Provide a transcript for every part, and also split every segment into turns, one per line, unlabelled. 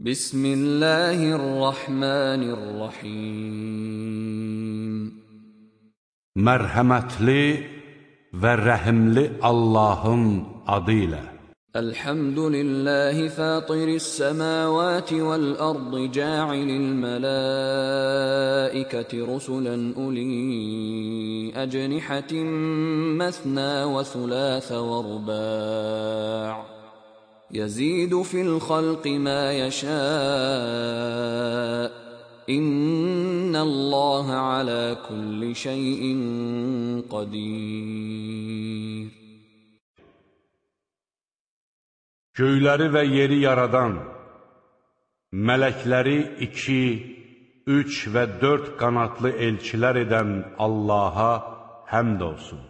بسم الله الرحمن الرحيم
Mərhəmətli və rəhimli Allahın adı ilə.
الحمد لله فاطر السماوات والأرض جاعل الملائكة رسلا أولي أجنحة مثنى وثلاث ورباع يزيد في الخلق ما يشاء إن الله على كل شيء قدير
Göyləri və yeri yaradan, mələkləri iki, üç və dörd qanatlı elçilər edən Allaha həmd olsun.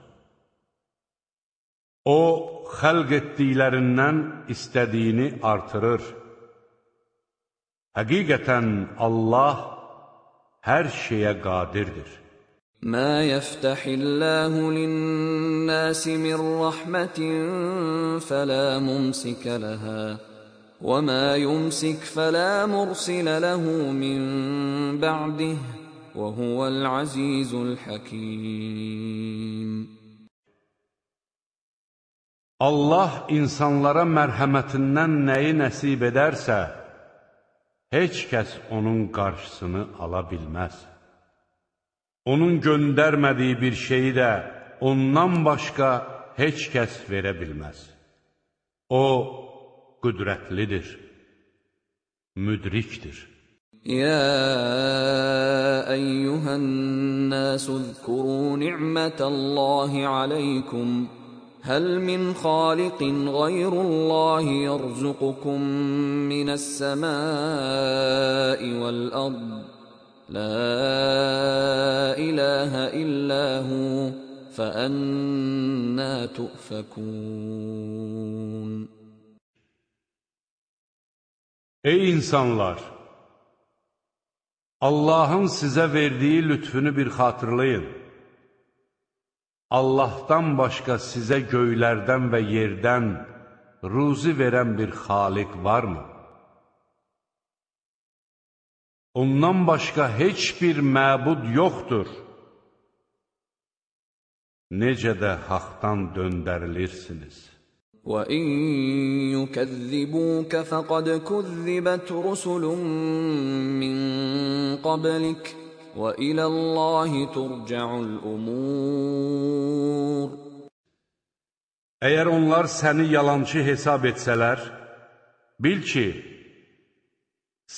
O, xəlq etdiklərindən istədiyini artırır. Həqiqətən Allah hər şeyə qadirdir.
ما يفتح الله للناس من رحمة فلا ممسك لها وما يمسك فلا مرسل له من بعده وهو العزيز الحكيم
Allah insanlara mərhəmətindən nəyi nəsib edərsə, heç kəs onun qarşısını ala bilməz. Onun göndərmədiyi bir şeyi də ondan başqa heç kəs verə bilməz. O, qüdrətlidir, müdrikdir.
يا أيها الناس اذكروا نعمة الله عليكم هل من خالق غير الله يرزقكم من السماء والأرض لا إله إلا هو فأنا تؤفكون
Ey insanlar! Allahın sizə verdiyi lütfünü bir xatırlayın. Allahdan başqa sizə göylərdən və yerdən ruzi verən bir xaliq varmı? Ondan başqa heç bir məbud yoxdur. Necə də haqdan döndərilirsiniz.
وَإِن يُكَذِّبُوكَ فَقَدْ كُذِّبَتْ رُسُلٌ مِّن قَبْلِكَ وَإِلَى اللَّهِ تُرْجَعُ الْأُمُورُ
Əgər onlar səni yalançı hesab etsələr, bil ki,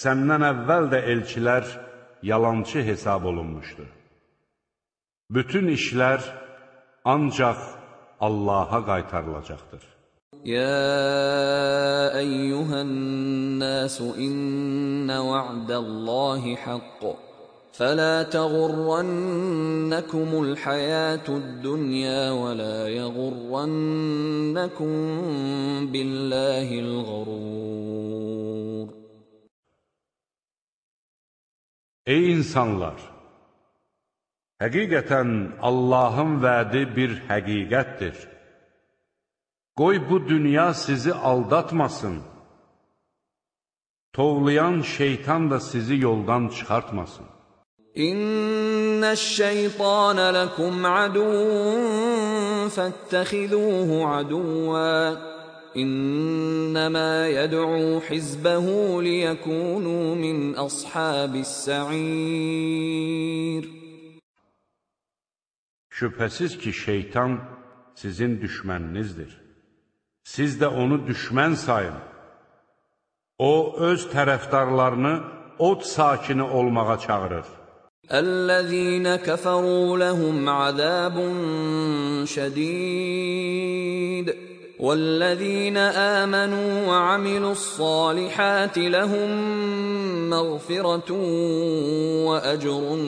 səndən əvvəl də elçilər yalançı hesab olunmuşdu. Bütün işlər ancaq Allaha qaytarılacaqdır.
يا أيها الناس إن وعد الله حق فلا تغرنكم الحياة الدنيا ولا يغرنكم بالله الغرور
Ey insanlar! Həqiqətən Allahın vədi bir həqiqətdir. Qoy bu dünya sizi aldatmasın. Tovlayan şeytan da sizi yoldan çıxartmasın.
İnneş-şeytane lekum aduvun fettehizuhu aduva. İnnemâ yed'û hizbehu liyekûnû min ashabis-sa'îr.
Şübhəsiz ki, şeytan sizin düşməninizdir. Siz də onu düşmən sayın. O, öz tərəfdarlarını od sakini olmağa çağırır.
الذين كفروا لهم عذاب شديد والذين آمنوا وعملوا الصالحات لهم مغفرة وأجر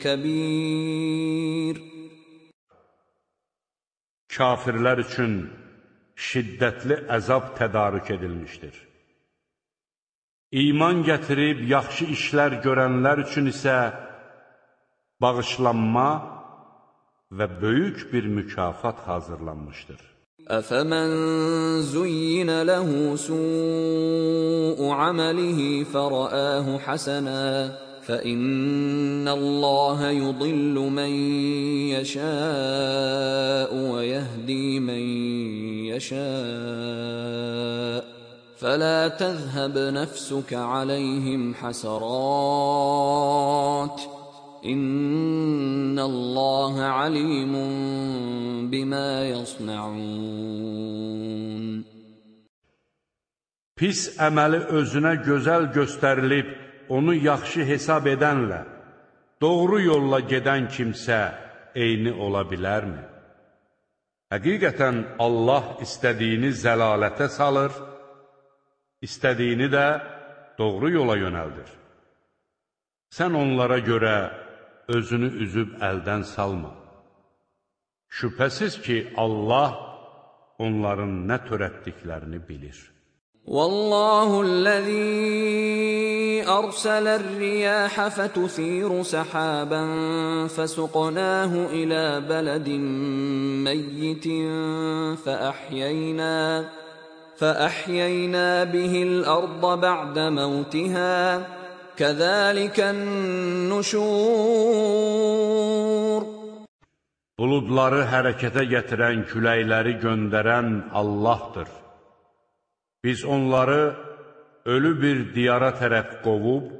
كبير
Kafirlər üçün şiddətli əzab tədarük edilmişdir. İman gətirib yaxşı işlər görənlər üçün isə bağışlanma və böyük bir mükafat hazırlanmışdır.
أفمن زين له سوء عمله فرآه حسنا فإن الله يضل من يشاء ويهدي من يشاء فلا تذهب نفسك عليهم حسرات İnnallaha alimun bima yasnaun
Pis əməli özünə gözəl göstərilib onu yaxşı hesab edənlə doğru yolla gedən kimsə eyni ola bilərmi? Həqiqətən Allah istədiyini zəlalətə salır, istədiyini də doğru yola yönəldir. Sən onlara görə özünü üzüb əldən salma. Şübhəsiz ki, Allah onların nə törətdiklərini bilir.
والله الذي أرسل الرياح فتثير سحابا فسقناه إلى بلد ميت فأحيينا فأحيينا به الأرض بعد موتها Kəzəlikən nuşur.
Buludları hərəkətə gətirən, küləkləri göndərən Allahdır. Biz onları ölü bir diyara tərəf qovub,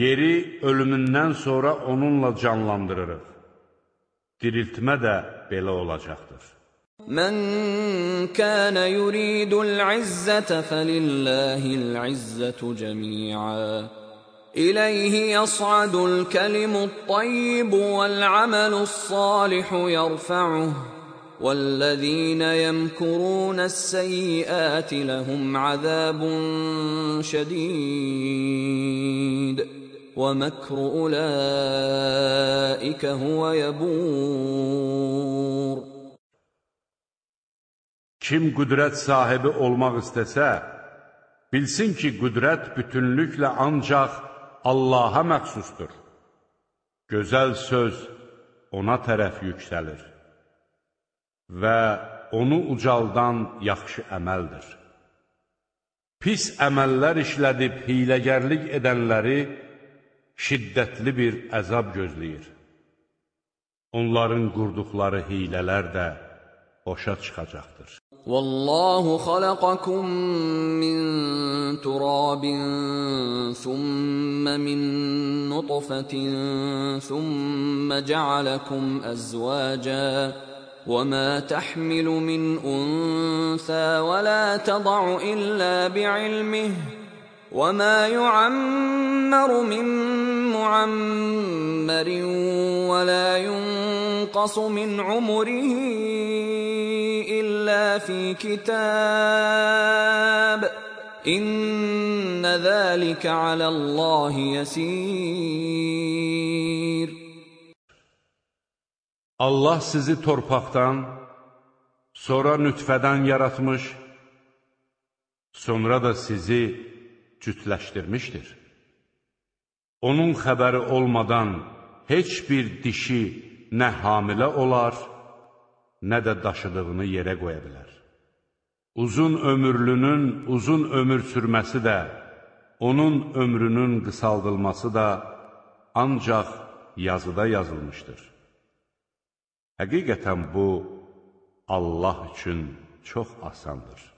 yeri ölümündən sonra onunla canlandırırıq. Diriltmə də belə olacaqdır.
Mən kənə yuridul izzətə fəlilləhil izzətü cəmiyyət إليه يصعد الكلم الطيب والعمل الصالح يرفعه. والذين يمكرون السيئات لهم عذاب شديد. ومكر أولئك هو يبور.
Kim qüdrət sahibi olmaq istəsə, bilsin ki, qüdrət bütünlüklə ancaq Allaha məxsusdur. Gözəl söz ona tərəf yüksəlir və onu ucaldan yaxşı əməldir. Pis əməllər işlədib hiləgərlik edənləri şiddətli bir əzab gözləyir. Onların qurduqları hilələr də boşa çıxacaqdır.
والله خلقكم من تراب ثم من نطفة ثم جعلكم أزواجا وما تحمل من أنثى ولا تضع إلا بعلمه وما يعمر من معمر ولا ينقص من عمره إلا في كتاب إن ذلك على الله يسير
Allah sizi torpaqdan, sonra nütfədən yaratmış, sonra da sizi cütləşdirmişdir. Onun xəbəri olmadan heç bir dişi nə hamilə olar, nə də daşıdığını yerə qoya bilər. Uzun ömürlünün uzun ömür sürməsi də, onun ömrünün qısaldılması da ancaq yazıda yazılmışdır. Həqiqətən bu, Allah üçün çox asandır.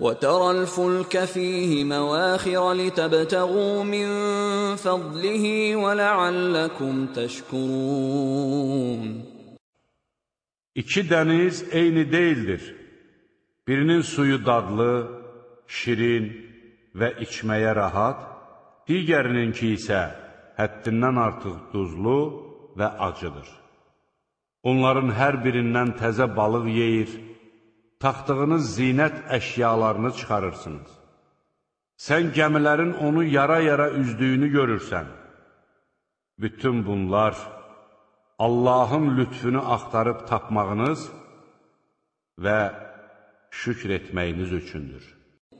وترى الفلك فيه مواخر لتبتغوا من فضله ولعلكم تشكرون
İki dəniz eyni deyildir. Birinin suyu dadlı, şirin və içməyə rahat, digərininki isə həddindən artıq duzlu və acıdır. Onların hər birindən təzə balıq yeyir, taxtığınız zinət əşyalarını çıxarırsınız. Sən gəmilərin onu yara-yara üzdüyünü görürsən. Bütün bunlar Allahın lütfünü axtarıb tapmağınız və şükr etməyiniz üçündür.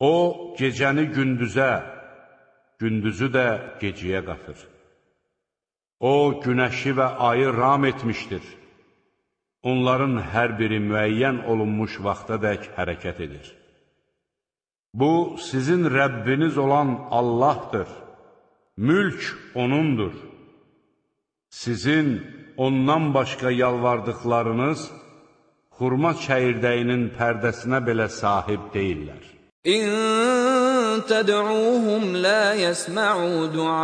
O, gecəni gündüzə, gündüzü də geciyə qatır. O, günəşi və ayı ram etmişdir. Onların hər biri müəyyən olunmuş vaxta dək hərəkət edir. Bu, sizin Rəbbiniz olan Allahdır. Mülk O'nundur. Sizin ondan başqa yalvardıqlarınız xurma çəyirdəyinin pərdəsinə belə sahib deyillər.
إن تدعوهم لا يسمعوا دعاءكم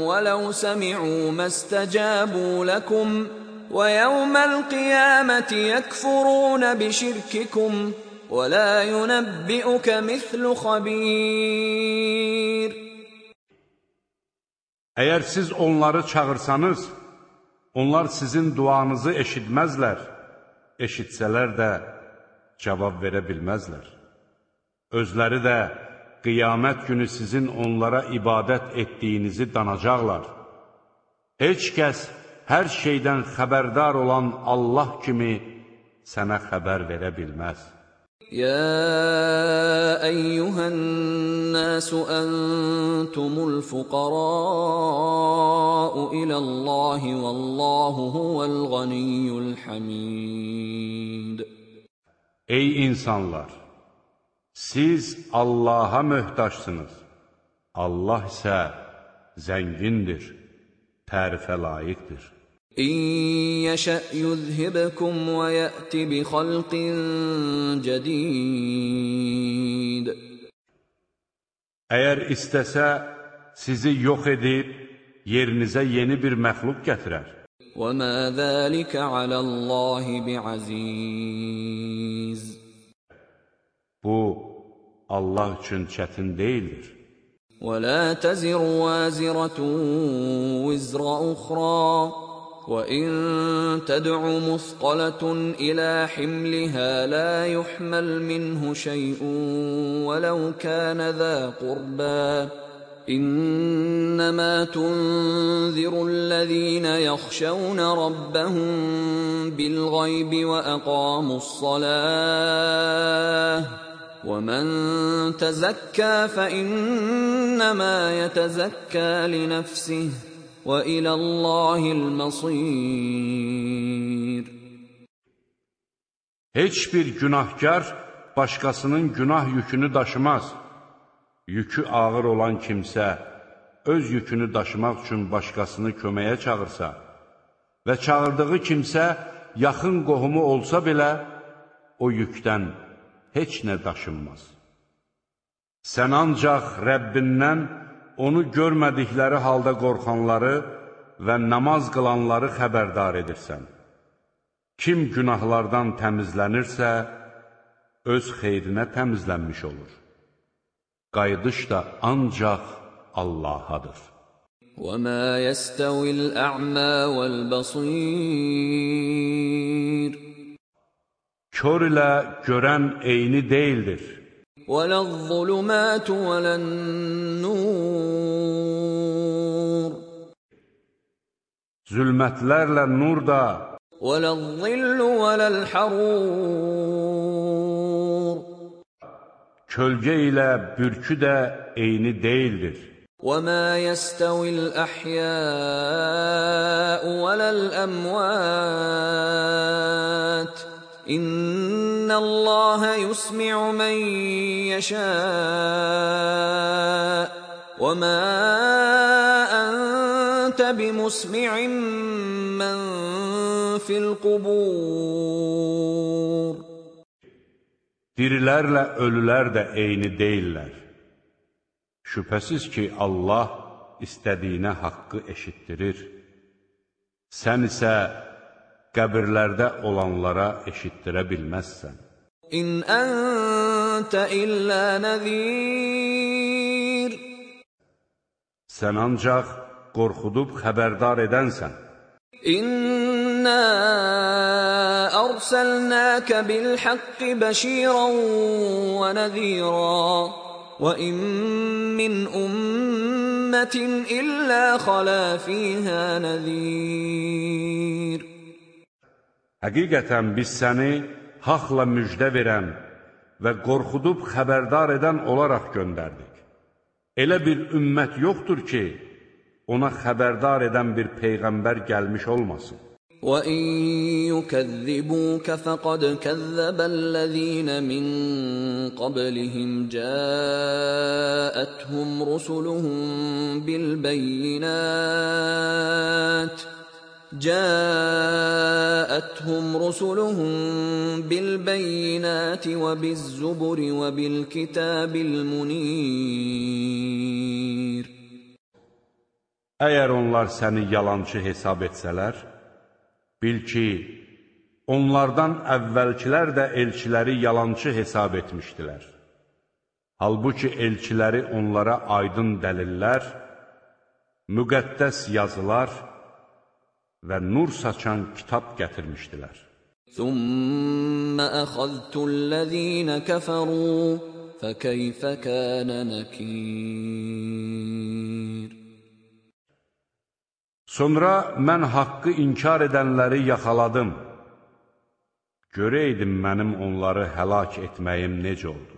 ولو سمعوا ما استجابوا لكم ويوم القيامة يكفرون بشرككم ولا ينبئك مثل خبير
Əgər siz onları çağırsanız, onlar sizin duanızı eşitməzlər. Eşitsələr də cavab verə bilməzlər. Özləri də qiyamət günü sizin onlara ibadət etdiyinizi danacaqlar. Heç kəs hər şeydən xəbərdar olan Allah kimi sənə xəbər verə bilməz.
يا أيها الناس أنتم الفقراء إلى الله والله هو الغني الحميد
Ey insanlar! Siz Allaha möhtaçsınız. Allah isə zəngindir, tərifə layiqdir.
İn yəşə' yuzhibkum və yəti bi xalqin cədid.
Əgər istəsə, sizi yox edib, yerinizə yeni bir məxluq gətirər.
Və mə zəlikə aləllahi bi'aziz.
Bu, Allah üçün çətin deyildir.
وَلَا تَزِرُ وَازِرَةٌ وِزْرَ أُخْرَى وَإِن تَدْعُ مُثْقَلَةٌ إِلَى حِمْلِهَا لَا يُحْمَلْ مِنْهُ شَيْءٌ وَلَوْ كَانَ ذَا قُرْبَىٰ إنما تنذر الذين يخشون ربهم بالغيب وأقاموا الصلاة ومن تزكى فإنما يتزكى لنفسه وإلى الله المصير
Heç bir günahkar başqasının günah yükünü daşımaz. Yükü ağır olan kimsə öz yükünü daşımaq üçün başqasını köməyə çağırsa və çağırdığı kimsə yaxın qohumu olsa belə, o yükdən heç nə daşınmaz. Sən ancaq Rəbbindən onu görmədikləri halda qorxanları və namaz qılanları xəbərdar edirsən. Kim günahlardan təmizlənirsə, öz xeyrinə təmizlənmiş olur. Qayıdış da ancaq Allahadır.
وَمَا يَسْتَوِي الْأَعْمَى وَالْبَصِيرُ
Kör ilə görən eyni deyildir.
وَلَا الظُّلُمَاتُ وَلَا النُّورُ
Zülmətlərlə nur da,
وَلَا الظِّلُّ وَلَا الْحَرُورُ
kölgə ilə bürkü də eyni deyildir.
وَمَا يَسْتَوِي الْأَحْيَاءُ وَلَا الْأَمْوَاتُ İnna Allah yusmi'u men yasha ve ma ente bimusmi'in men fil kubur
Dirilərlə ölülər də eyni deyillər. Şübhəsiz ki, Allah istədiyinə haqqı eşitdirir. Sən isə qəbirlərdə olanlara eşitdirə bilməzsən.
İn əntə illə nəzir
Sən ancaq qorxudub xəbərdar edənsən.
İnna ərsəlnəkə bil haqqi bəşirən və nəzirən və in min ümmətin illə xalə fiyhə nəzir
Həqiqətən biz səni haqla müjdə verən və qorxudub xəbərdar edən olaraq göndərdik. Elə bir ümmət yoxdur ki, ona xəbərdar edən bir peyğəmbər gəlmiş olmasın.
وَإِن يُكَذِّبُوكَ فَقَدْ كَذَّبَ الَّذِينَ مِن قَبْلِهِمْ جَاءَتْهُمْ رُسُلُهُم بِالْبَيِّنَاتِ جاءتهم رسلهم بالبينات وبالزبر وبالكتاب المنير
Əgər onlar səni yalançı hesab etsələr, bil ki, onlardan əvvəlkilər də elçiləri yalançı hesab etmişdilər. Halbuki elçiləri onlara aydın dəlillər, müqəddəs yazılar və nur saçan kitab gətirmişdilər.
Thumma akhadtullezina kafaru fakeyfa kana nakir
Sonra mən haqqı inkar edənləri yaxaladım. Görəydim mənim onları həlak etməyim necə oldu.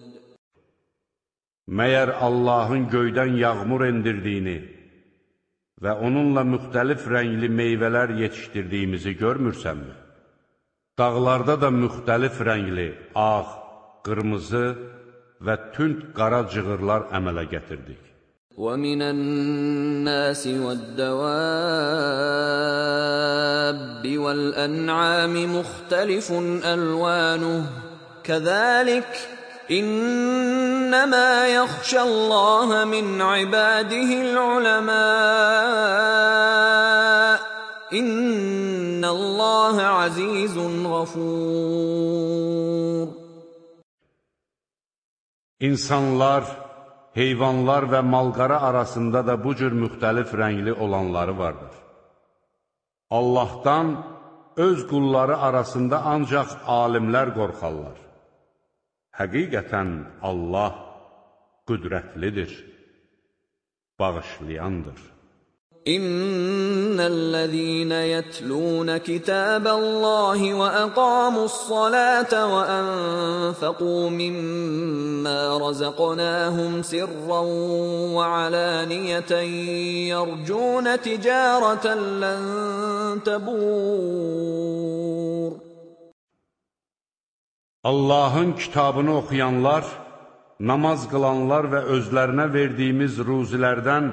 Məyər Allahın göydən yağmur endirdiyini və onunla müxtəlif rəngli meyvələr yetişdirdiyimizi görmürsənmi? Dağlarda da müxtəlif rəngli, ağ, qırmızı və tünd qara cığırlar əmələ gətirdik.
ومن الناس والدواب والأنعام مختلف ألوانه كذلك إنما يخشى الله من عباده العلماء إن الله عزيز غفور
İnsanlar, heyvanlar və malqara arasında da bu cür müxtəlif rəngli olanları vardır. Allahdan öz qulları arasında ancaq alimlər qorxarlar. Həqiqətən Allah qüdrətlidir, bağışlayandır.
إن الذين يتلون كتاب الله وأقاموا الصلاة وأنفقوا مما رزقناهم سرا وعلانية يرجون تجارة لن تبور
Allahın kitabını oxuyanlar, namaz qılanlar və özlərinə verdiyimiz ruzilərdən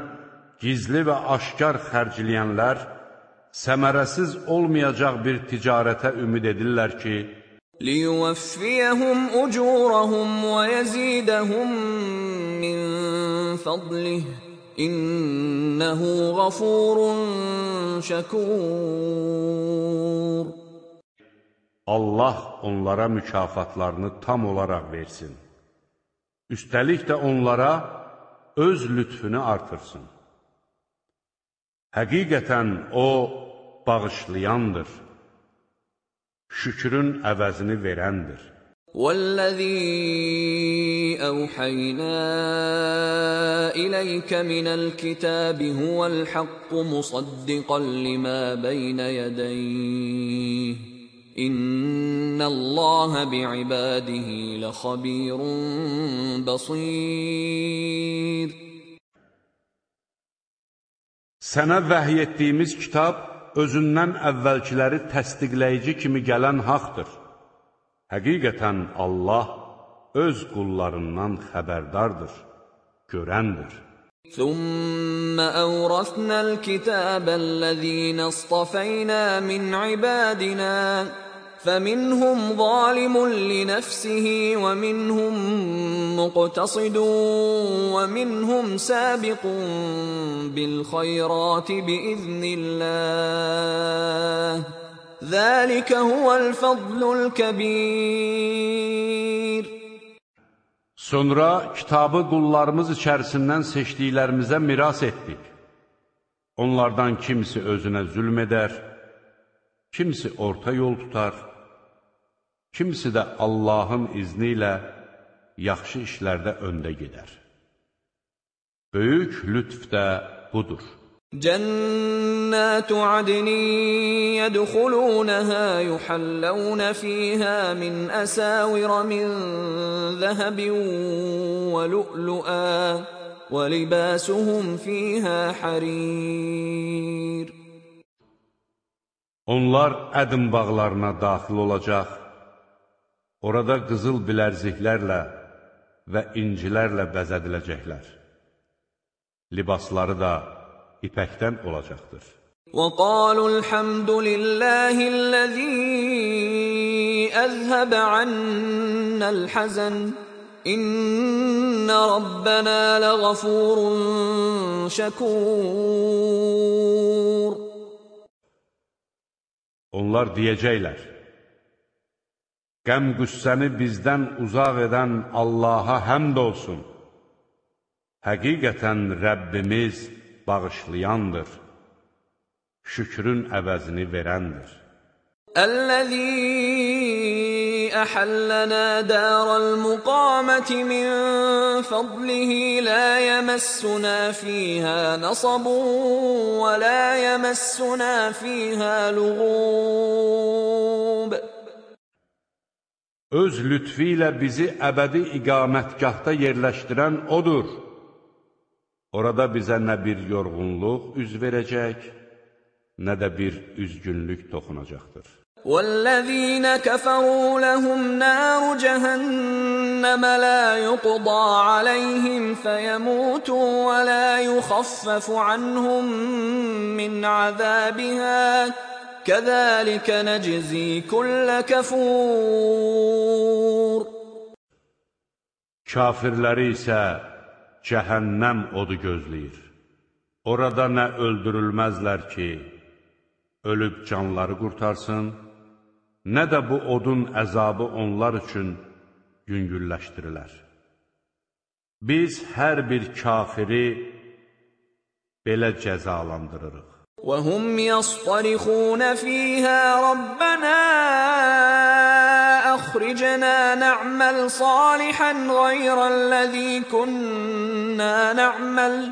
gizli və aşkar xərcləyənlər, səmərəsiz olmayacaq bir ticarətə ümid edirlər ki,
ليوفيهم أجورهم ويزيدهم من فضله إنه غفور شكور
Allah onlara mükafatlarını tam olaraq versin. Üstəlik də onlara öz lütfünü artırsın. Həqiqətən O bağışlayandır, şükrün əvəzini verəndir.
والذي أوحينا إليك من الكتاب هو الحق مصدقا لما بين يديه İnnallaha bi'ibadihi lehabirun basir.
Sənə vəhy etdiyimiz kitab özündən əvvəlkiləri təsdiqləyici kimi gələn haqdır. Həqiqətən Allah öz qullarından xəbərdardır, görəndir.
ثم أورثنا الكتاب الذين اصطفينا من عبادنا فمنهم ظالم لنفسه ومنهم مقتصد ومنهم سابق بالخيرات بإذن الله ذلك هو الفضل الكبير
Sonra kitabı qullarımız içərisindən seçdiklərimizə miras etdik. Onlardan kimisi özünə zülm edər, kimisi orta yol tutar, kimisi də Allahın izni ilə yaxşı işlərdə öndə gedər. Böyük lütf də budur.
جنات عدن يدخلونها يحلون فيها من أساور من ذهب ولؤلؤا ولباسهم فيها حرير
Onlar ədim bağlarına daxil olacaq, orada qızıl bilərziklərlə və incilərlə bəzədiləcəklər. Libasları da ipəkdən olacaqdır.
وَقَالُوا الْحَمْدُ لِلَّهِ الَّذِي أَذْهَبَ عَنَّا الْحَزَنَ إِنَّ رَبَّنَا لَغَفُورٌ شَكُورٌ
Onlar deyəcəklər, qəm-qüssəni bizdən uzaq edən Allaha həmd olsun. Həqiqətən Rəbbimiz bağışlayandır, şükrün əvəzini verəndir.
Əl-ləzî dərəl müqaməti min fadlihi lə yəməssunə fiyhə nasabun və lə yəməssunə fiyhə lüğub.
Öz lütfi ilə bizi əbədi iqamətgahda yerləşdirən odur. Orada bizə nə bir yorğunluq üz verəcək, nə də bir üzgünlük toxunacaqdır.
وَالَّذِينَ كَفَرُوا لَهُمْ نَارُ جَهَنَّمَ لَا يُقْضَى عَلَيْهِمْ فَيَمُوتُوا وَلَا يُخَفَّفُ عَنْهُمْ مِنْ عَذَابِهَا كَذَلِكَ نَجْزِي كُلَّ كَفُورٍ
Kafirləri isə cəhənnəm odu gözləyir. Orada nə öldürülməzlər ki, ölüb canları qurtarsın, nə də bu odun əzabı onlar üçün yüngülləşdirilər. Biz hər bir kafiri belə cəzalandırırıq.
وَهُمْ يَصْطَرِخُونَ فِيهَا رَبَّنَا أخرجنا نعمل صالحا غير الذي كنا نعمل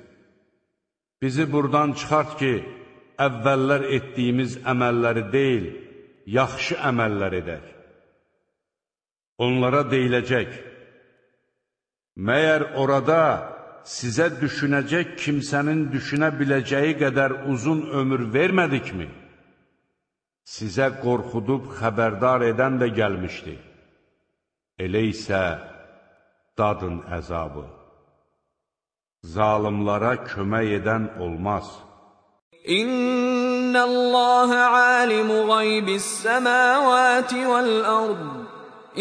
bizi buradan çıxart ki, əvvəllər etdiyimiz əməlləri deyil, yaxşı əməllər edək. Onlara deyiləcək, məyər orada sizə düşünəcək kimsənin düşünə biləcəyi qədər uzun ömür vermədikmi? Sizə qorxudub xəbərdar edən də gəlmişdi. Elə isə dadın əzabı. Zalimlara kömək edən olmaz.
İnnəlləhə alimu qaybis səməvəti vəl-ərd.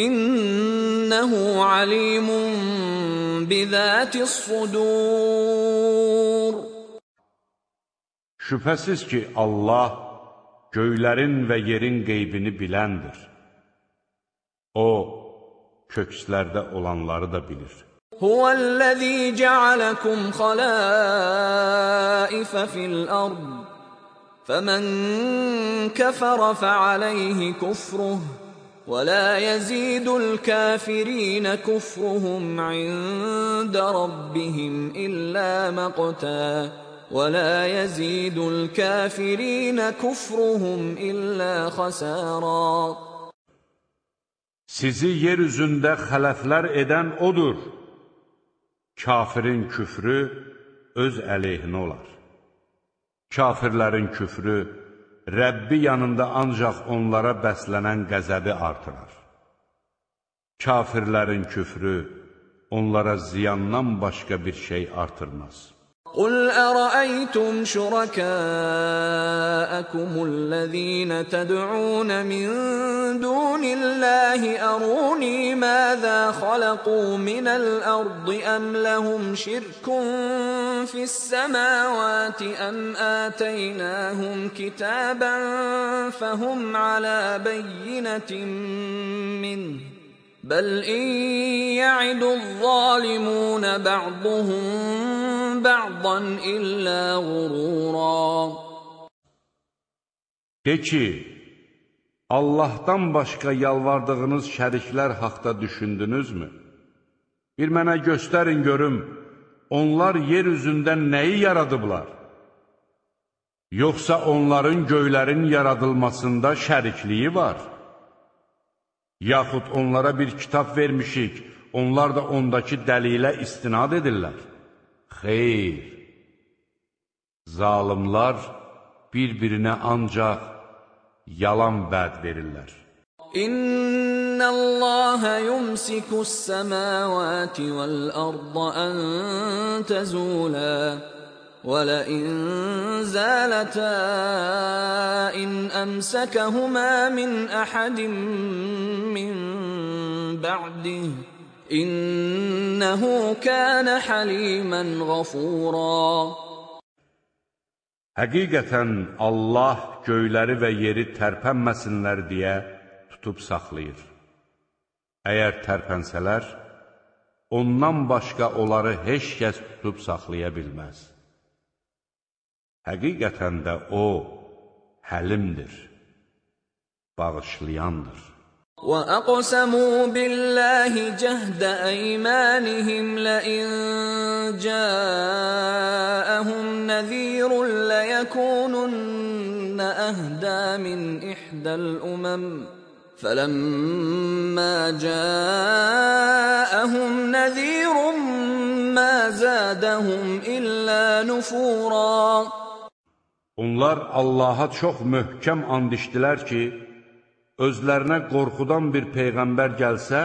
İnnəhu alimun bizətis sudur.
Şübhəsiz ki, Allah göylərin və yerin qeybini biləndir. O, kökslərdə olanları da bilir.
هو الذي جعلكم خلائف في الأرض فمن كفر فعليه كفره ولا يزيد الكافرين كفرهم عند ربهم إلا مقتا ولا يزيد الكافرين كفرهم إلا خسارا
Sizi yeryüzündə xələflər edən odur. Kafirin küfrü öz əleyhinə olar. Kafirlərin küfrü Rəbbi yanında ancaq onlara bəslənən qəzəbi artırar. Kafirlərin küfrü onlara ziyandan başqa bir şey artırmaz.
قل أرأيتم شركاءكم الذين تدعون من دون الله أروني ماذا خلقوا من الأرض أم لهم شرك في السماوات أم آتيناهم كتابا فهم على بينة منه بل إن يعد الظالمون بعضهم ba'dan illə qurura.
De ki, Allahdan başqa yalvardığınız şəriklər haqda düşündünüzmü? Bir mənə göstərin görüm, onlar yer üzündə nəyi yaradıblar? Yoxsa onların göylərin yaradılmasında şərikliyi var? Yaxud onlara bir kitab vermişik, onlar da ondakı dəlilə istinad edirlər. Xeyr, zalimlar bir-birinə ancaq yalan vəd verirlər.
إن الله يمسك السماوات والأرض أن تزولا ولئن زالتا إن أمسكهما من أحد من بعده İnnehu kana haliman ghafura
Həqiqətən Allah göyləri və yeri tərpənməsinlər deyə tutub saxlayır. Əgər tərpənsələr, ondan başqa onları heç kəs tutub saxlaya bilməz. Həqiqətən də O, həlimdir, bağışlayandır.
وأقسموا بالله جهد أيمانهم لئن جاءهم نذير ليكونن أهدى من إحدى الأمم فلما جاءهم نذير ما زادهم إلا نفورا
Onlar Allaha çox möhkəm and ki, özlərinə qorxudan bir peyğəmbər gəlsə,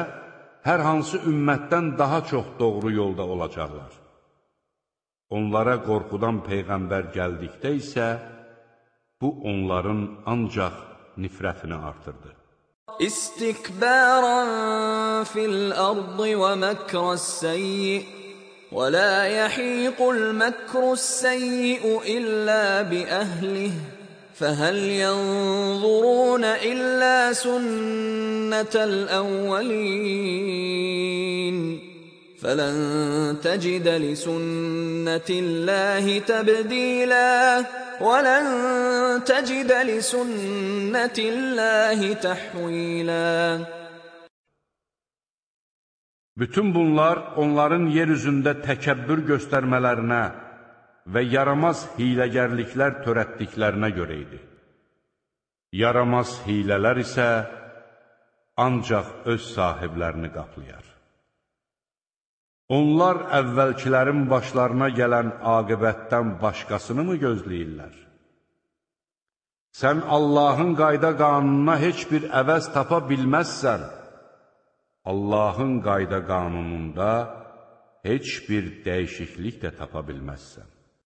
hər hansı ümmətdən daha çox doğru yolda olacaqlar. Onlara qorxudan peyğəmbər gəldikdə isə, bu onların ancaq nifrətini artırdı.
استكبارا في الأرض ومكر السيء ولا يحيق المكر السيء إلا بأهله فهل ينظرون إلا سنة الأولين فلن تجد لسنة الله تبديلا ولن تجد لسنة الله تحويلا.
Bütün bunlar onların yer üzündə təkəbbür göstərmələrinə və yaramaz hiləgərliklər törətdiklərinə görə idi. Yaramaz hilələr isə ancaq öz sahiblərini qaplayar. Onlar əvvəlkilərin başlarına gələn aqibətdən başqasını mı gözləyirlər? Sən Allahın qayda qanununa heç bir əvəz tapa bilməzsən. Allahın qayda qanununda heç bir dəyişiklik də tapa bilməzsən.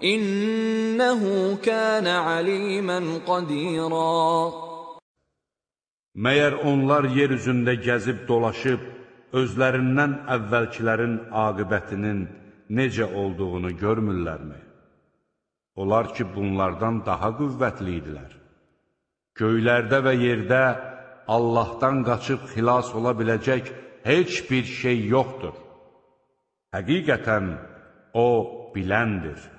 İnnehu kana aliman qadira
Məyər onlar yer üzündə gəzib dolaşıb özlərindən əvvəlkilərin aqibətinin necə olduğunu görmürlərmi? Onlar ki, bunlardan daha qüvvətli idilər. Göylərdə və yerdə Allahdan qaçıb xilas ola biləcək heç bir şey yoxdur. Həqiqətən, O biləndir.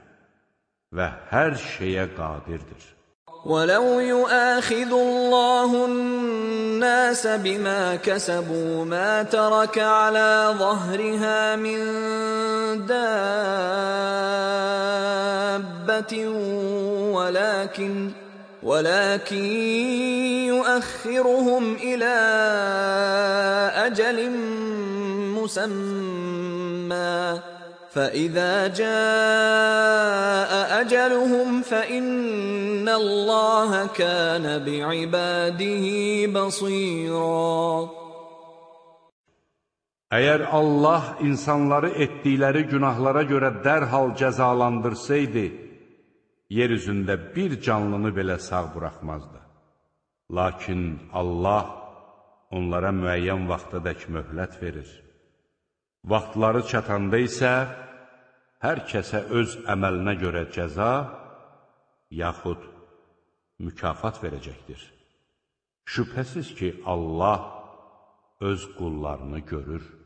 Və hər şeyə qadirdir.
ولو يؤاخذ الله الناس بما كسبوا ما ترك على ظهرها من دابة ولكن ولكن يؤخرهم إلى أجل مسمى فإذا جاء أجلهم فإن الله كان بعباده بصيرا
Əgər Allah insanları etdikləri günahlara görə dərhal cəzalandırsaydı, yer üzündə bir canlını belə sağ buraxmazdı. Lakin Allah onlara müəyyən vaxtadək möhlət verir. Vaxtları çatanda isə hər kəsə öz əməlinə görə cəza, yaxud mükafat verəcəkdir. Şübhəsiz ki, Allah öz qullarını görür.